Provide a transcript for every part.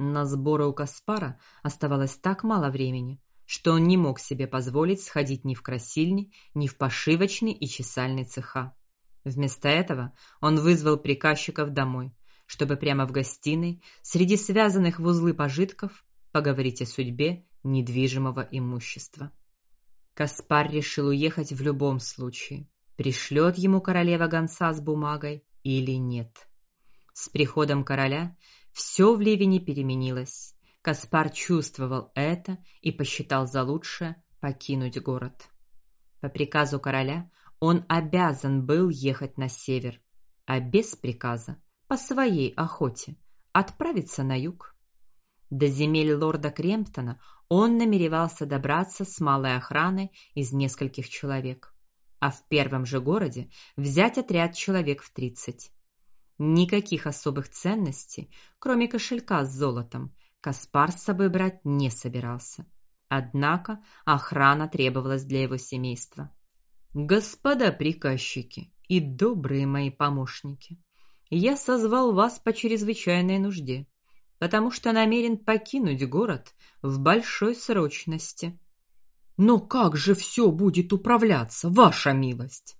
На сборы у Каспара оставалось так мало времени, что он не мог себе позволить сходить ни в красильни, ни в пошивочный и чесальный цеха. Вместо этого он вызвал приказчиков домой, чтобы прямо в гостиной, среди связанных в узлы пожитков, поговорить о судьбе недвижимого имущества. Каспар решил уехать в любом случае, пришлет ему королева гонца с бумагой или нет. С приходом короля все в Ливине переменилось. Каспар чувствовал это и посчитал за лучшее покинуть город. По приказу короля он обязан был ехать на север, а без приказа по своей охоте отправиться на юг. До земель лорда Кремптона он намеревался добраться с малой охраной из нескольких человек, а в первом же городе взять отряд человек в тридцать. Никаких особых ценностей, кроме кошелька с золотом, Каспар с собой брать не собирался. Однако охрана требовалась для его семейства. Господа приказчики и добрые мои помощники, я созвал вас по чрезвычайной нужде, потому что намерен покинуть город в большой срочности. Но как же все будет управляться, ваша милость,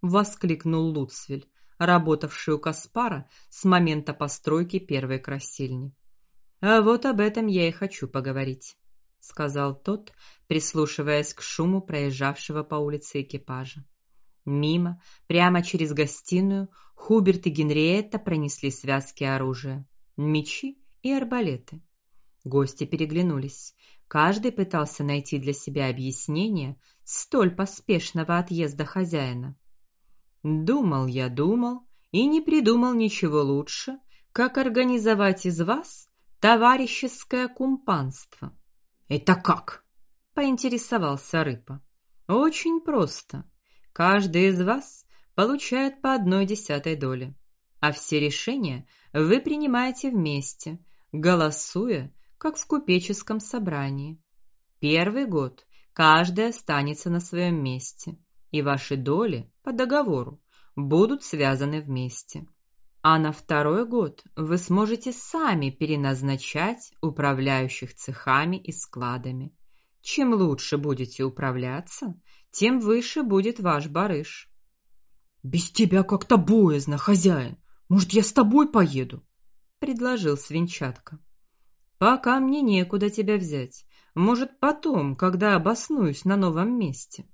воскликнул Луцвель, работавший у Каспара с момента постройки первой красильни. А вот об этом я и хочу поговорить, сказал тот, прислушиваясь к шуму проезжавшего по улице экипажа. Мимо, прямо через гостиную, Хуберт и Генриетта пронесли связки оружия, мечи и арбалеты. Гости переглянулись. Каждый пытался найти для себя объяснение столь поспешного отъезда хозяина. Думал я, думал и не придумал ничего лучше, как организовать из вас товарищеское кумпанство. Это как? поинтересовался Рыпа. Очень просто. Каждый из вас получает по одной десятой доли, а все решения вы принимаете вместе, голосуя, как в купеческом собрании. Первый год каждый останется на своем месте, и ваши доли по договору будут связаны вместе. А на второй год вы сможете сами переназначать управляющих цехами и складами. Чем лучше будете управляться, тем выше будет ваш барыш. Без тебя как-то боязно, хозяин. Может, я с тобой поеду? предложил свинчатка. Пока мне некуда тебя взять. Может, потом, когда обоснуюсь на новом месте.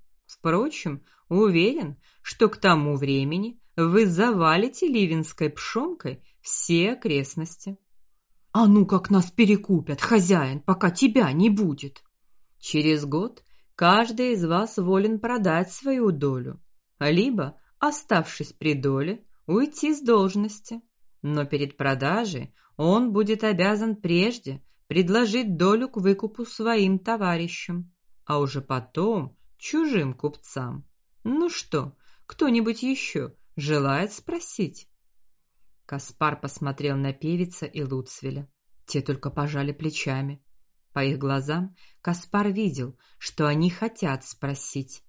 Впрочем, уверен, что к тому времени вы завалите ливенской пшонкой все окрестности. А ну как нас перекупят, хозяин, пока тебя не будет. Через год каждый из вас волен продать свою долю, либо, оставшись при доле, уйти с должности. Но перед продажей он будет обязан прежде предложить долю к выкупу своим товарищам, а уже потом чужим купцам. Ну что, кто-нибудь еще Желает спросить. Каспар посмотрел на Певица и Луцвеля. Те только пожали плечами. По их глазам Каспар видел, что они хотят спросить,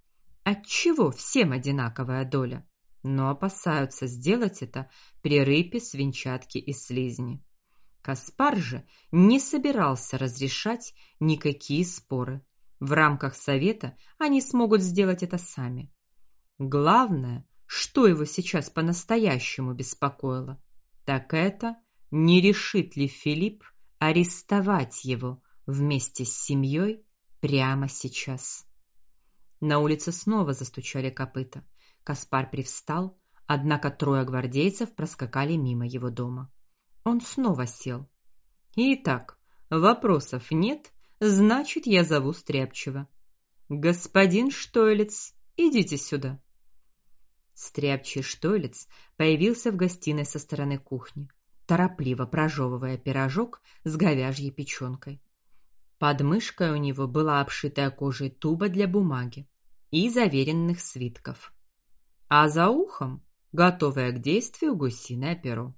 отчего всем одинаковая доля, но опасаются сделать это при рыбе, свинчатке и слизни. Каспар же не собирался разрешать никакие споры. В рамках совета они смогут сделать это сами. Главное, что его сейчас по-настоящему беспокоило, так это не решит ли Филипп арестовать его вместе с семьей прямо сейчас. На улице снова застучали копыта. Каспар привстал, однако трое гвардейцев проскакали мимо его дома. Он снова сел. Итак, вопросов нет, значит, я зову Стряпчего. Господин Штойлец, идите сюда. Стряпчий штолец появился в гостиной со стороны кухни, торопливо прожевывая пирожок с говяжьей печёнкой. Под мышкой у него была обшитая кожей туба для бумаги и заверенных свитков, а за ухом готовое к действию гусиное перо.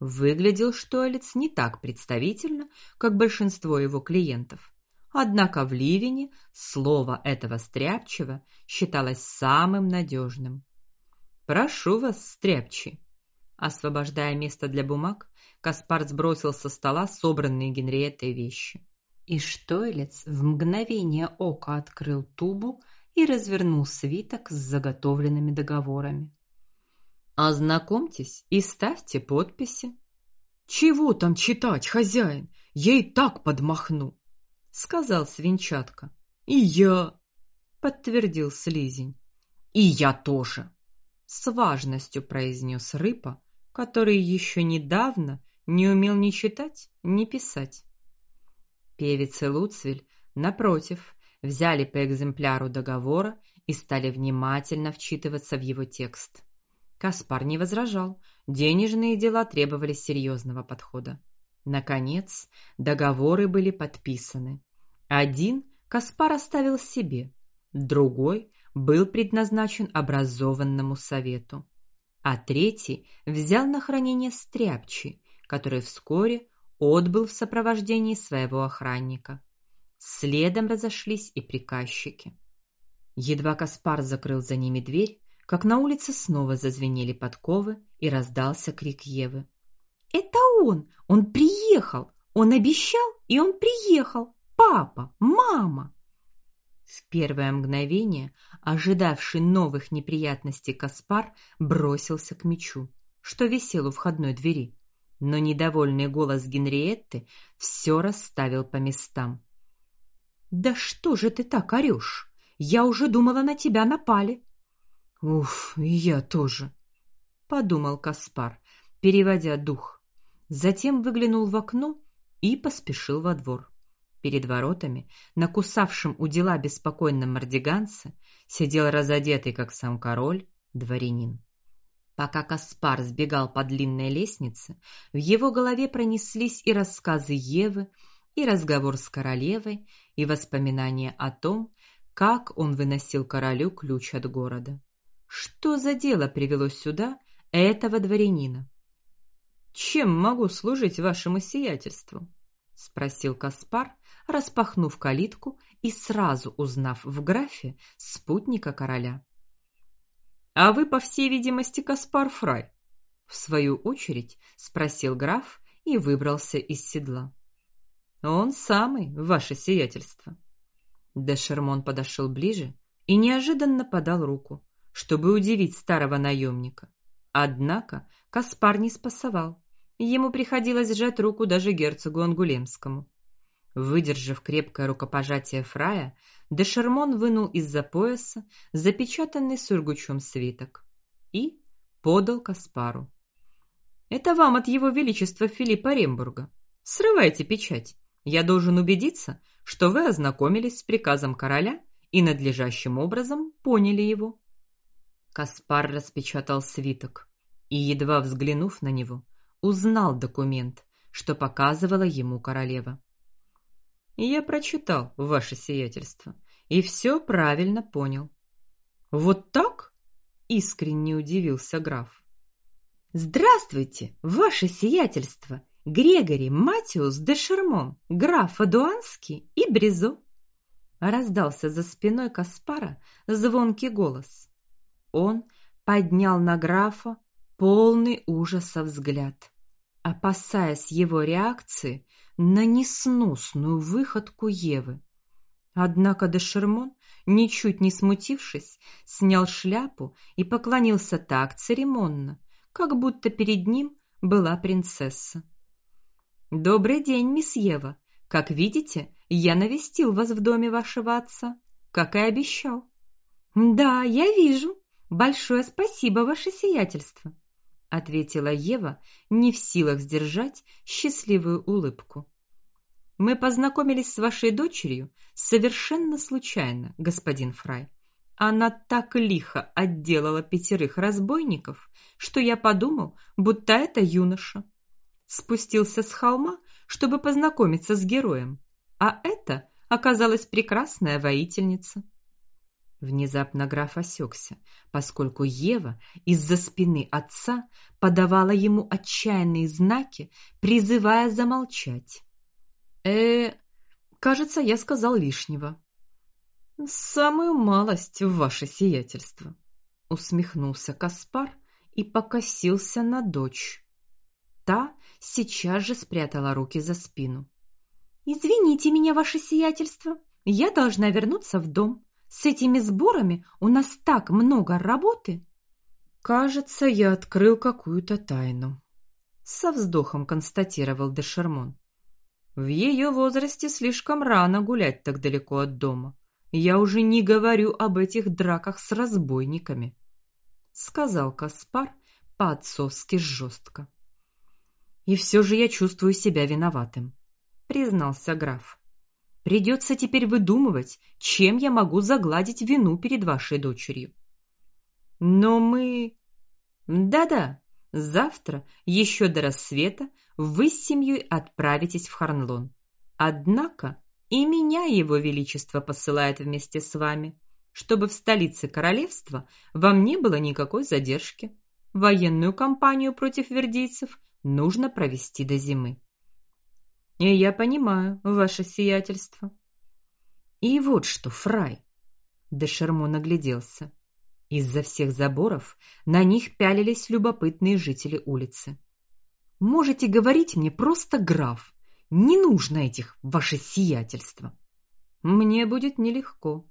Выглядел штолец не так представительно, как большинство его клиентов. Однако в Ливине слово этого стряпчего считалось самым надежным. Прошу вас, стряпчий. Освобождая место для бумаг, Каспар сбросил со стола собранные Генриеттой вещи. И Штойлец в мгновение ока открыл тубу и развернул свиток с заготовленными договорами. Ознакомьтесь и ставьте подписи. Чего там читать, хозяин? И так подмахну, сказал свинчатка. И я, подтвердил слизень. И я тоже, с важностью произнес рыба, который еще недавно не умел ни читать, ни писать. Певец и Луцвиль, напротив, взяли по экземпляру договора и стали внимательно вчитываться в его текст. Каспар не возражал. Денежные дела требовали серьезного подхода. Наконец, договоры были подписаны. Один Каспар оставил себе, другой был предназначен образованному совету, а третий взял на хранение Стряпчи, который вскоре отбыл в сопровождении своего охранника. Следом разошлись и приказчики. Едва Каспар закрыл за ними дверь, как на улице снова зазвенели подковы и раздался крик Евы. Это он, он приехал, он обещал, и он приехал. Папа, мама. В первое мгновение, ожидавший новых неприятностей Каспар бросился к мечу, что висел у входной двери, но недовольный голос Генриетты все расставил по местам. Да что же ты так орешь? Я уже думала, на тебя напали. Уф, и я тоже, подумал Каспар, переводя дух. Затем выглянул в окно и поспешил во двор. Перед воротами, на кусавшем у дела беспокойном мордиганце, сидел разодетый, как сам король, дворянин. Пока Каспар сбегал по длинной лестнице, в его голове пронеслись и рассказы Евы, и разговор с королевой, и воспоминания о том, как он выносил королю ключ от города. Что за дело привело сюда этого дворянина? Чем могу служить вашему сиятельству? спросил Каспар, распахнув калитку и сразу узнав в графе спутника короля. А вы, по всей видимости, Каспар Фрай, в свою очередь спросил граф и выбрался из седла. Он самый, ваше сиятельство. Де Шермон подошел ближе и неожиданно подал руку, чтобы удивить старого наемника. Однако Каспар не спасовал. Ему приходилось сжать руку даже герцогу Ангулемскому. Выдержав крепкое рукопожатие фрая, де Шермон вынул из-за пояса запечатанный сургучом свиток и подал Каспару. Это вам от его величества Филиппа Рембурга. Срывайте печать. Я должен убедиться, что вы ознакомились с приказом короля и надлежащим образом поняли его. Каспар распечатал свиток и едва взглянув на него, узнал документ, что показывала ему королева. Я прочитал ваше сиятельство и все правильно понял. Вот так? искренне удивился граф. Здравствуйте, ваше сиятельство. Грегори Матиус де Шермон, граф Адуанский и Бризо. Раздался за спиной Каспара звонкий голос. Он поднял на графа полный ужаса взгляд, опасаясь его реакции на несносную выходку Евы. Однако де Шермон, ничуть не смутившись, снял шляпу и поклонился так церемонно, как будто перед ним была принцесса. Добрый день, мисс Ева. Как видите, я навестил вас в доме вашего отца, как и обещал. Да, я вижу. Большое спасибо, ваше сиятельство, ответила Ева, не в силах сдержать счастливую улыбку. Мы познакомились с вашей дочерью совершенно случайно, господин Фрай. Она так лихо отделала пятерых разбойников, что я подумал, будто это юноша спустился с холма, чтобы познакомиться с героем, а это оказалась прекрасная воительница. Внезапно граф осекся, поскольку Ева из-за спины отца подавала ему отчаянные знаки, призывая замолчать. Э, кажется, я сказал лишнего. Самую малость в ваше сиятельство, усмехнулся Каспар и покосился на дочь. Та сейчас же спрятала руки за спину. Извините меня, ваше сиятельство, я должна вернуться в дом. С этими сборами у нас так много работы. Кажется, я открыл какую-то тайну, со вздохом констатировал де Шермон. В ее возрасте слишком рано гулять так далеко от дома. Я уже не говорю об этих драках с разбойниками, сказал Каспар по-отцовски жестко. И все же я чувствую себя виноватым, признался граф. Придется теперь выдумывать, чем я могу загладить вину перед вашей дочерью. Но мы Да-да, завтра еще до рассвета вы с семьей отправитесь в Харнлон. Однако и меня его величество посылает вместе с вами, чтобы в столице королевства вам не было никакой задержки. Военную кампанию против вердийцев нужно провести до зимы. Я понимаю, ваше сиятельство. И вот что, фрай. Де Шермон огляделся. Из-за всех заборов на них пялились любопытные жители улицы. Можете говорить мне просто граф. Не нужно этих ваше сиятельство. Мне будет нелегко.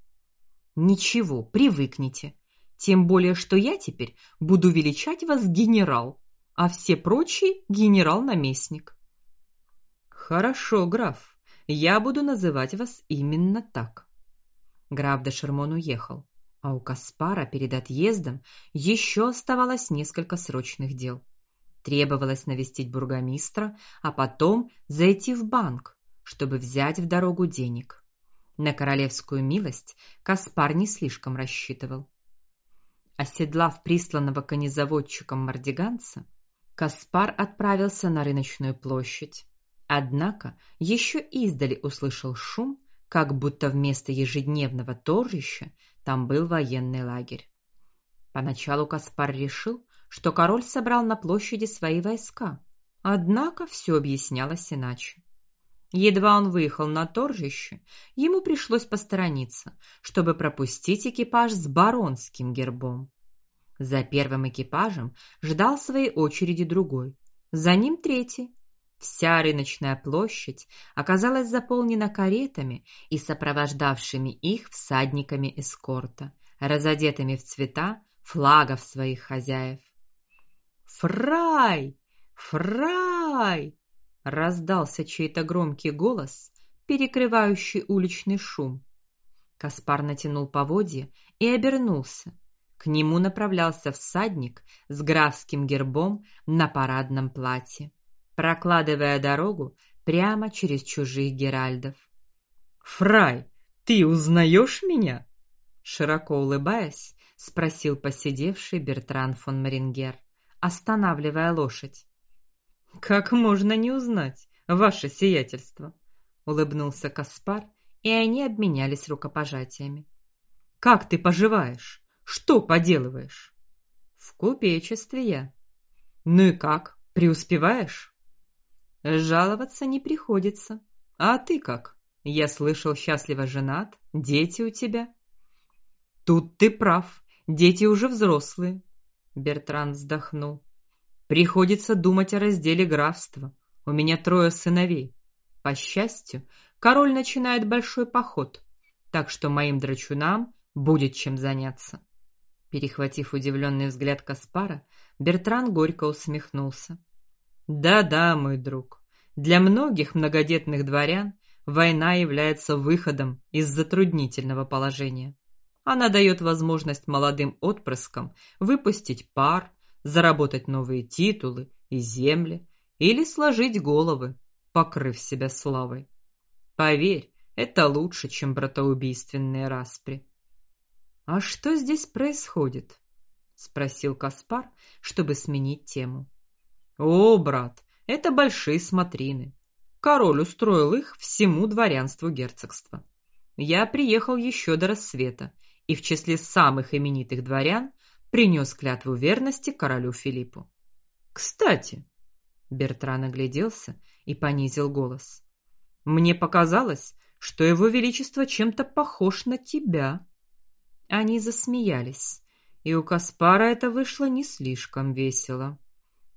Ничего, привыкните. Тем более, что я теперь буду величать вас генерал, а все прочие генерал-наместник. Хорошо, граф. Я буду называть вас именно так. Граф де Шермон уехал, а у Каспара перед отъездом еще оставалось несколько срочных дел. Требовалось навестить бургомистра, а потом зайти в банк, чтобы взять в дорогу денег. На королевскую милость Каспар не слишком рассчитывал. Оседлав присланного конезаводчиком мардиганца, Каспар отправился на рыночную площадь. Однако еще издали услышал шум, как будто вместо ежедневного торжища там был военный лагерь. Поначалу Каспар решил, что король собрал на площади свои войска. Однако все объяснялось иначе. Едва он выехал на торжище, ему пришлось посторониться, чтобы пропустить экипаж с баронским гербом. За первым экипажем ждал своей очереди другой, за ним третий. Вся рыночная площадь оказалась заполнена каретами и сопровождавшими их всадниками эскорта, разодетыми в цвета флагов своих хозяев. Фрай! Фрай! раздался чей-то громкий голос, перекрывающий уличный шум. Каспар натянул поводья и обернулся. К нему направлялся всадник с графским гербом на парадном платье, прокладывая дорогу прямо через чужих геральдов. Фрай, ты узнаешь меня? широко улыбаясь, спросил посидевший Бертран фон Марингер останавливая лошадь. Как можно не узнать, ваше сиятельство, улыбнулся Каспар, и они обменялись рукопожатиями. Как ты поживаешь? Что поделываешь? В купечестве я. Ну и как? Преуспеваешь? Жаловаться не приходится. А ты как? Я слышал, счастливо женат, дети у тебя. Тут ты прав. Дети уже взрослые, Бертран вздохнул. Приходится думать о разделе графства. У меня трое сыновей. По счастью, король начинает большой поход, так что моим драчунам будет чем заняться. Перехватив удивленный взгляд Каспара, Бертран горько усмехнулся. Да-да, мой друг. Для многих многодетных дворян война является выходом из затруднительного положения. Она дает возможность молодым отпрыскам выпустить пар, заработать новые титулы и земли или сложить головы, покрыв себя славой. Поверь, это лучше, чем братоубийственные распри. А что здесь происходит? спросил Каспар, чтобы сменить тему. О, брат, это большие смотрины. Король устроил их всему дворянству герцогства. Я приехал еще до рассвета и в числе самых именитых дворян принес клятву верности королю Филиппу. Кстати, Бертран огляделся и понизил голос. Мне показалось, что его величество чем-то похож на тебя. Они засмеялись, И у Каспара это вышло не слишком весело.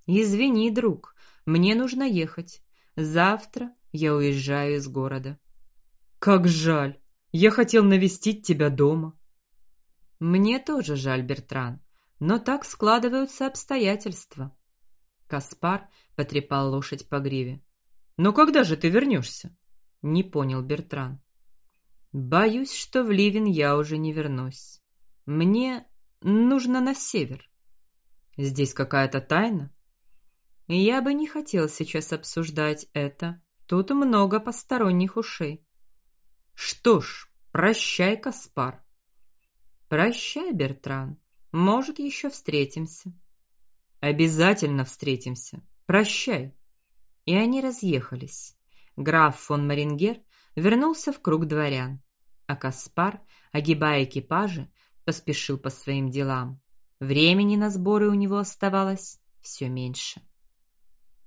Извини, друг, мне нужно ехать. Завтра я уезжаю из города. Как жаль. Я хотел навестить тебя дома. Мне тоже жаль, Бертран, но так складываются обстоятельства. Каспар потрепал лошадь по гриве. Но когда же ты вернешься? Не понял Бертран. Боюсь, что в Ливен я уже не вернусь. Мне нужно на север. Здесь какая-то тайна? Я бы не хотел сейчас обсуждать это. Тут много посторонних ушей. Что ж, прощай, Каспар. Прощай, Бертран. Может, еще встретимся. Обязательно встретимся. Прощай. И они разъехались. Граф фон Марингер вернулся в круг дворян, а Каспар, огибая экипажи, поспешил по своим делам. Времени на сборы у него оставалось все меньше.